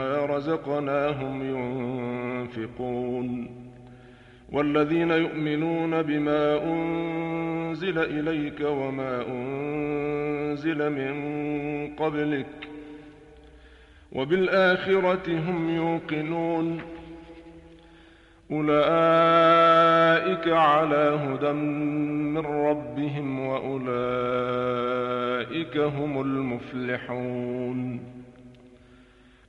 رزقناهم ينفقون. والذين يؤمنون بما أنزل إليك وما أنزل من قبلك وبالآخرة هم يوقنون. أولئك على هدى من ربهم وأولئك هم المفلحون.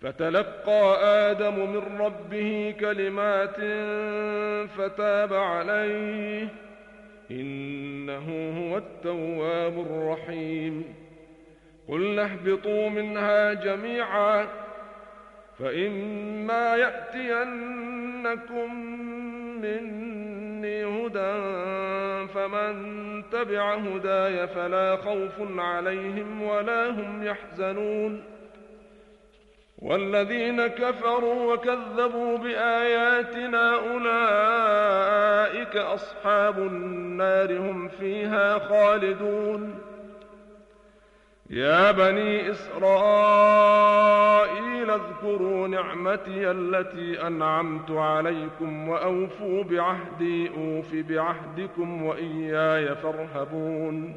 فتلقى آدم من ربه كلمات فتاب عليه. إنه هو التواب الرحيم. قل اهبطوا منها جميعا فإما يأتينكم مني هدى فمن تبع هداي فلا خوف عليهم ولا هم يحزنون. والذين كفروا وكذبوا بآياتنا أولئك أصحاب النار هم فيها خالدون. يا بني إسرائيل اذكروا نعمتي التي أنعمت عليكم وأوفوا بعهدي أوف بعهدكم وإياي فارهبون.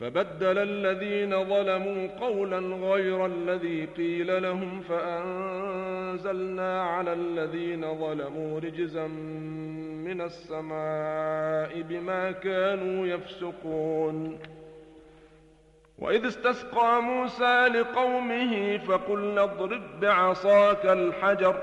فبدل الذين ظلموا قولا غير الذي قيل لهم فأنزلنا على الذين ظلموا رجزا من السماء بما كانوا يفسقون. وإذ استسقى موسى لقومه فقلنا اضرب بعصاك الحجر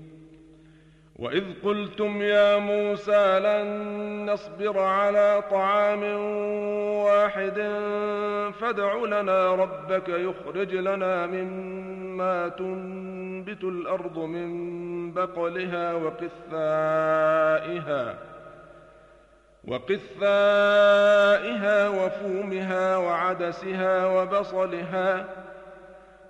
وإذ قلتم يا موسى لن نصبر على طعام واحد فادع لنا ربك يخرج لنا مما تنبت الأرض من بقلها وقثائها وقثائها وفومها وعدسها وبصلها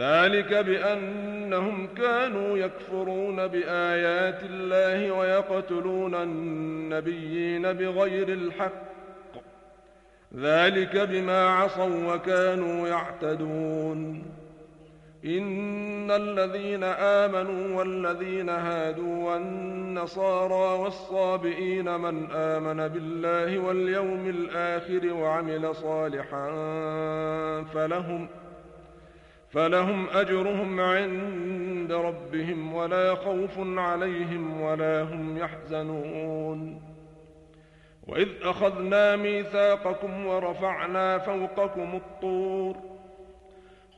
ذلك بأنهم كانوا يكفرون بآيات الله ويقتلون النبيين بغير الحق. ذلك بما عصوا وكانوا يعتدون. إن الذين آمنوا والذين هادوا والنصارى والصابئين من آمن بالله واليوم الآخر وعمل صالحا فلهم ۖ فلهم أجرهم عند ربهم ولا خوف عليهم ولا هم يحزنون. وإذ أخذنا ميثاقكم ورفعنا فوقكم الطور.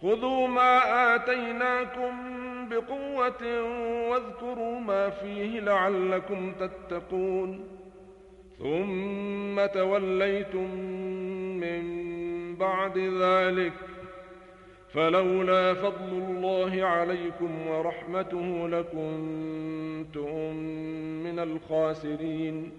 خذوا ما آتيناكم بقوة واذكروا ما فيه لعلكم تتقون. ثم توليتم من بعد ذلك فلولا فضل الله عليكم ورحمته لكنتم من الخاسرين.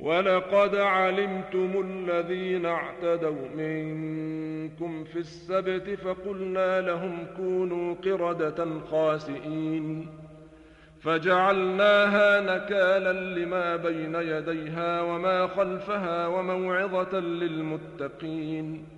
ولقد علمتم الذين اعتدوا منكم في السبت فقلنا لهم كونوا قردة خاسئين. فجعلناها نكالا لما بين يديها وما خلفها وموعظة للمتقين.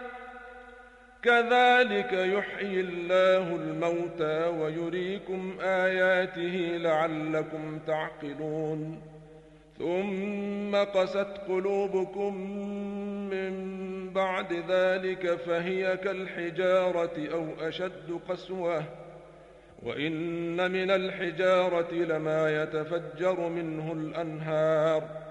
كذلك يحيي الله الموتى ويريكم آياته لعلكم تعقلون. ثم قست قلوبكم من بعد ذلك فهي كالحجارة أو أشد قسوة. وإن من الحجارة لما يتفجر منه الأنهار.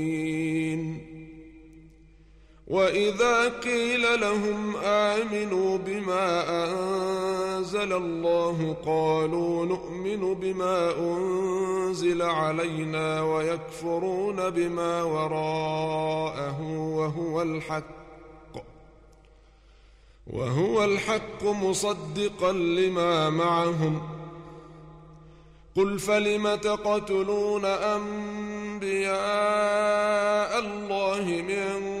واذا قيل لهم امنوا بما انزل الله قالوا نؤمن بما انزل علينا ويكفرون بما وراءه وهو الحق وهو الحق مصدقا لما معهم قل فلم تقتلون انبياء الله من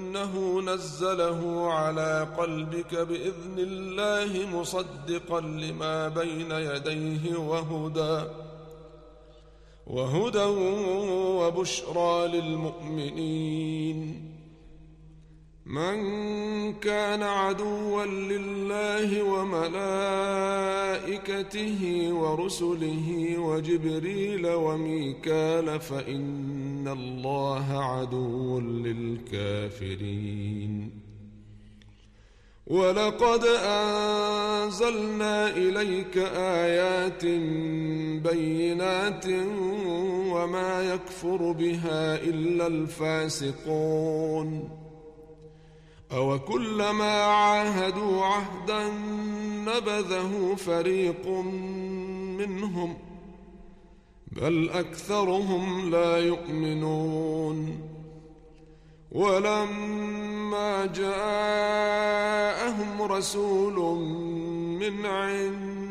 فانه نزله على قلبك بإذن الله مصدقا لما بين يديه وهدى وهدى وبشرى للمؤمنين. من كان عدوا لله وملائكته ورسله وجبريل وميكال فإن الله عدو للكافرين. ولقد أنزلنا إليك آيات بينات وما يكفر بها إلا الفاسقون. أوكلما عاهدوا عهدا نبذه فريق منهم بل أكثرهم لا يؤمنون ولما جاءهم رسول من عند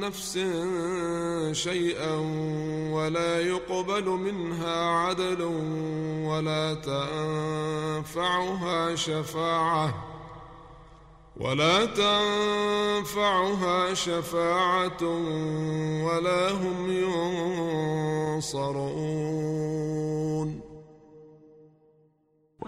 نفس شيئا ولا يقبل منها عدل ولا تنفعها شفاعة ولا تنفعها شفاعة ولا هم ينصرون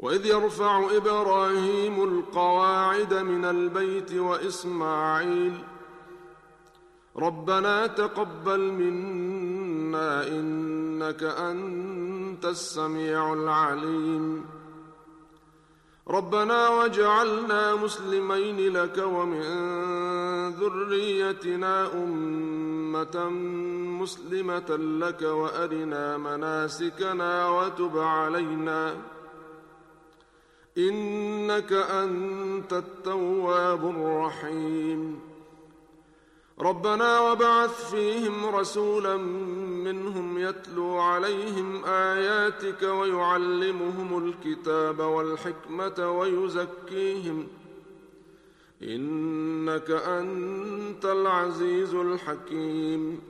وإذ يرفع إبراهيم القواعد من البيت وإسماعيل ربنا تقبل منا إنك أنت السميع العليم ربنا وجعلنا مسلمين لك ومن ذريتنا أمة مسلمة لك وأرنا مناسكنا وتب علينا إنك أنت التواب الرحيم. ربنا وبعث فيهم رسولا منهم يتلو عليهم آياتك ويعلمهم الكتاب والحكمة ويزكيهم. إنك أنت العزيز الحكيم.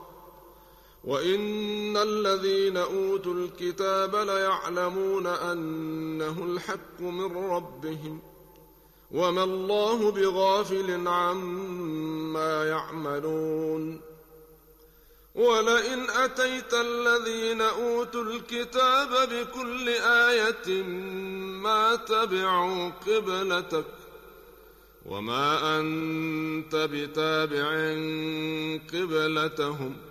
وان الذين اوتوا الكتاب ليعلمون انه الحق من ربهم وما الله بغافل عما يعملون ولئن اتيت الذين اوتوا الكتاب بكل إيه ما تبعوا قبلتك وما انت بتابع قبلتهم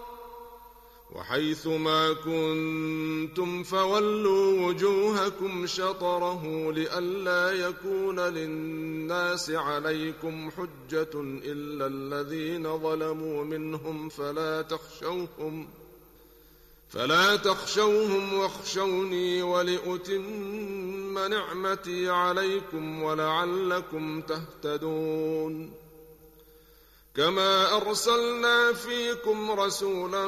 وحيث ما كنتم فولوا وجوهكم شطره لئلا يكون للناس عليكم حجة إلا الذين ظلموا منهم فلا تخشوهم فلا تخشوهم واخشوني ولأتم نعمتي عليكم ولعلكم تهتدون كما أرسلنا فيكم رسولا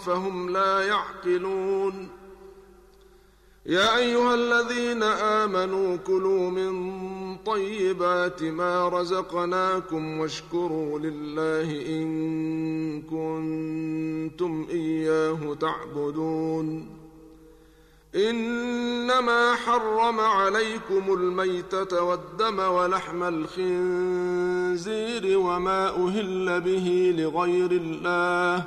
فهم لا يعقلون. يا أيها الذين آمنوا كلوا من طيبات ما رزقناكم واشكروا لله إن كنتم إياه تعبدون. إنما حرم عليكم الميتة والدم ولحم الخنزير وما أهل به لغير الله.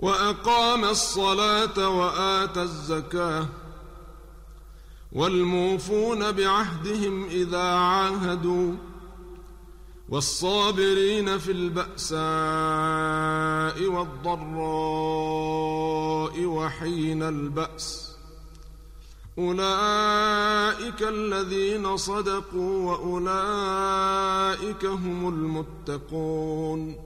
وأقام الصلاة وآتى الزكاة. والموفون بعهدهم إذا عاهدوا. والصابرين في البأساء والضراء وحين البأس. أولئك الذين صدقوا وأولئك هم المتقون.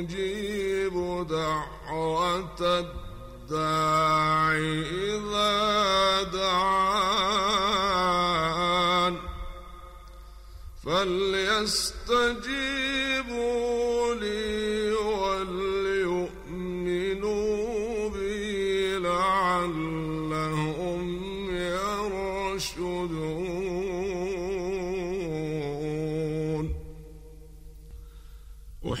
أجيب دعوة الداع إذا دعان فليستجيبوا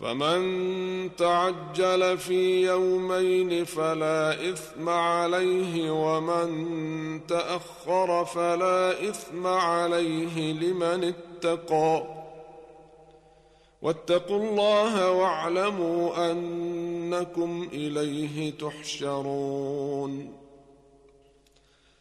فمن تعجل في يومين فلا إثم عليه ومن تأخر فلا إثم عليه لمن اتقى. واتقوا الله واعلموا أنكم إليه تحشرون.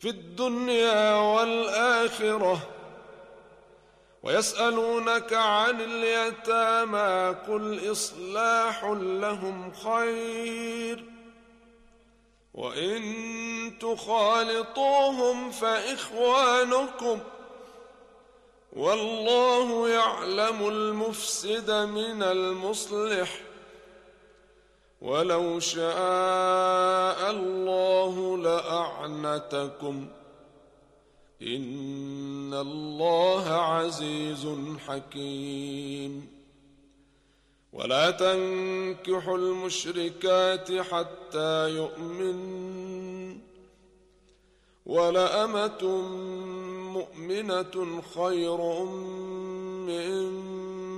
في الدنيا والآخرة ويسألونك عن اليتامى قل إصلاح لهم خير وإن تخالطوهم فإخوانكم والله يعلم المفسد من المصلح ولو شاء الله لأعنتكم. إن الله عزيز حكيم. ولا تنكحوا المشركات حتى يؤمن. ولامه مؤمنة خير من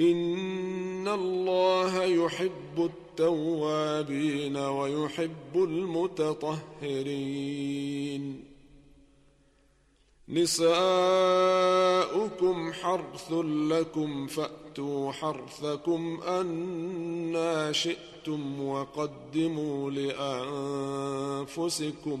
إن الله يحب التوابين ويحب المتطهرين نساؤكم حرث لكم فأتوا حرثكم أنا شئتم وقدموا لأنفسكم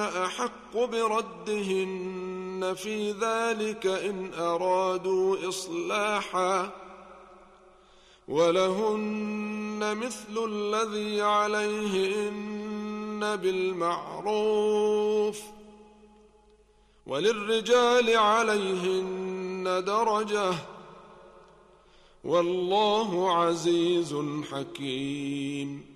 أحق بردهن في ذلك إن أرادوا إصلاحا ولهن مثل الذي عليهن بالمعروف وللرجال عليهن درجة والله عزيز حكيم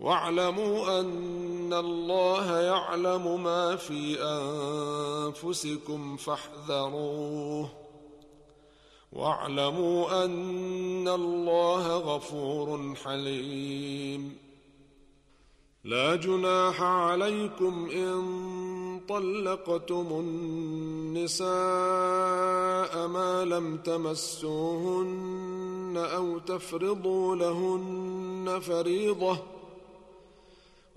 واعلموا أن الله يعلم ما في أنفسكم فاحذروه. واعلموا أن الله غفور حليم. لا جناح عليكم إن طلقتم النساء ما لم تمسوهن أو تفرضوا لهن فريضةً.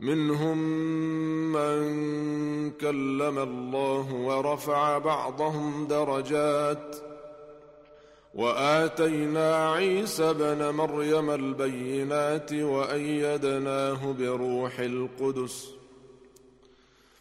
منهم من كلم الله ورفع بعضهم درجات وآتينا عيسى بن مريم البينات وأيدناه بروح القدس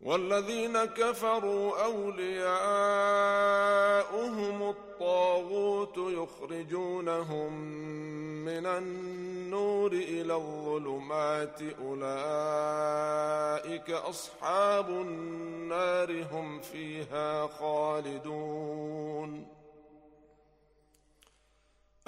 والذين كفروا أولياؤهم الطاغوت يخرجونهم من النور إلى الظلمات. أولئك أصحاب النار هم فيها خالدون.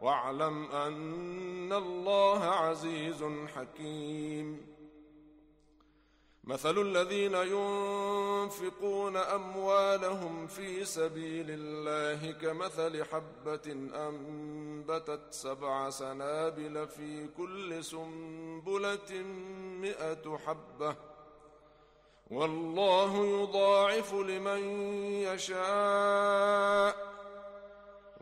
واعلم أن الله عزيز حكيم. مثل الذين ينفقون أموالهم في سبيل الله كمثل حبة أنبتت سبع سنابل في كل سنبلة مئة حبة. والله يضاعف لمن يشاء.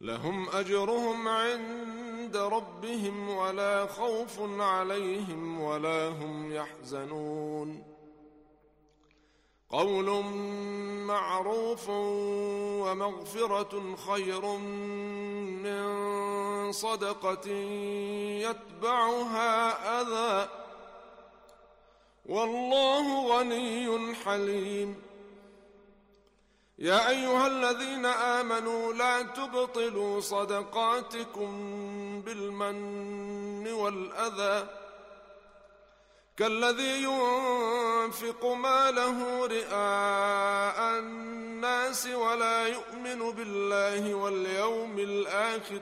لهم أجرهم عند ربهم ولا خوف عليهم ولا هم يحزنون. قول معروف ومغفرة خير من صدقة يتبعها أذى. والله غني حليم. يا أيها الذين آمنوا لا تبطلوا صدقاتكم بالمن والأذى. كالذي ينفق ماله رئاء الناس ولا يؤمن بالله واليوم الآخر.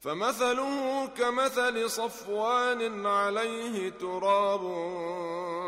فمثله كمثل صفوان عليه تراب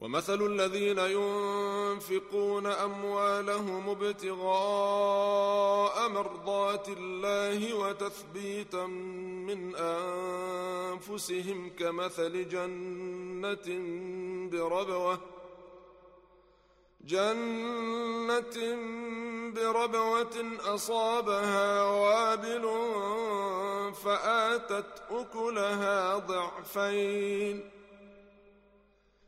ومثل الذين ينفقون أموالهم ابتغاء مرضات الله وتثبيتا من أنفسهم كمثل جنة بربوة جنة بربوة أصابها وابل فآتت أكلها ضعفين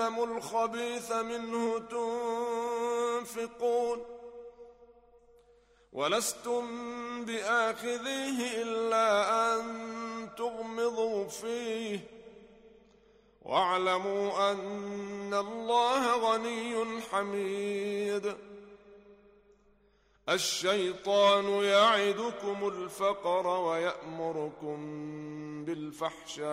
الخبيث منه تنفقون ولستم بآخذيه إلا أن تغمضوا فيه واعلموا أن الله غني حميد الشيطان يعدكم الفقر ويأمركم بالفحشاء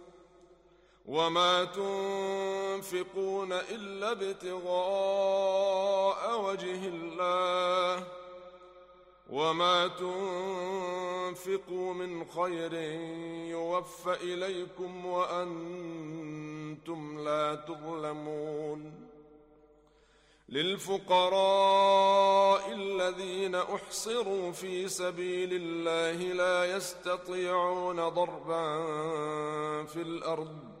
وما تنفقون الا ابتغاء وجه الله وما تنفقوا من خير يوفى اليكم وأنتم لا تظلمون للفقراء الذين احصروا في سبيل الله لا يستطيعون ضربا في الأرض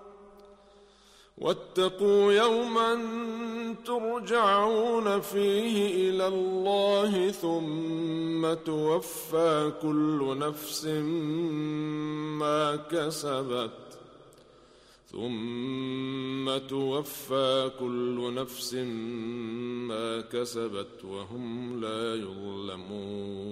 واتقوا يوما ترجعون فيه إلى الله ثم توفى كل نفس ما كسبت ثم توفى كل نفس ما كسبت وهم لا يظلمون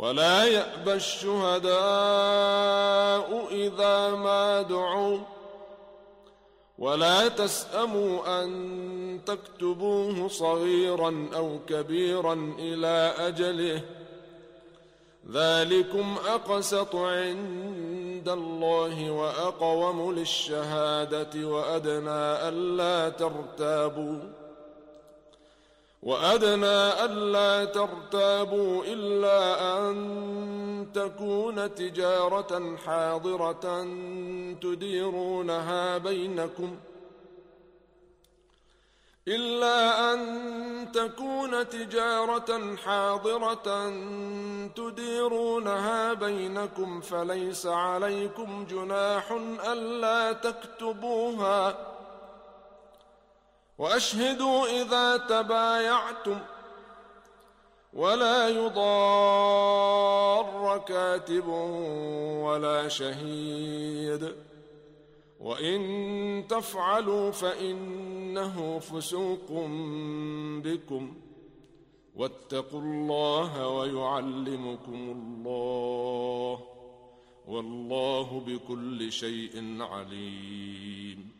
ولا يأبى الشهداء إذا ما دعوا ولا تسأموا أن تكتبوه صغيرا أو كبيرا إلى أجله ذلكم أقسط عند الله وأقوم للشهادة وأدنى ألا ترتابوا وأدنى ألا ترتابوا إلا أن تكون تجارة حاضرة تديرونها بينكم إلا أن تكون تجارة حاضرة تديرونها بينكم فليس عليكم جناح ألا تكتبوها واشهدوا إذا تبايعتم ولا يضار كاتب ولا شهيد وإن تفعلوا فإنه فسوق بكم واتقوا الله ويعلمكم الله والله بكل شيء عليم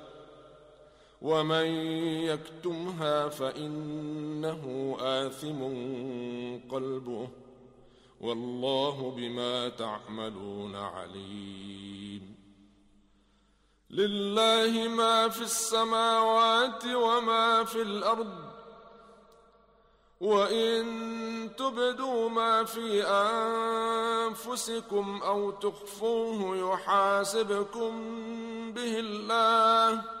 ومن يكتمها فإنه آثم قلبه والله بما تعملون عليم. لله ما في السماوات وما في الأرض وإن تبدوا ما في أنفسكم أو تخفوه يحاسبكم به الله.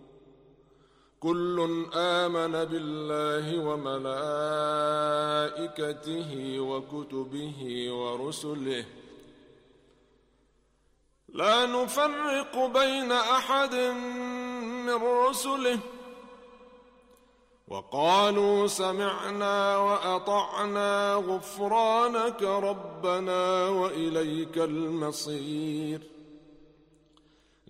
كل آمن بالله وملائكته وكتبه ورسله. لا نفرق بين أحد من رسله. وقالوا سمعنا وأطعنا غفرانك ربنا وإليك المصير.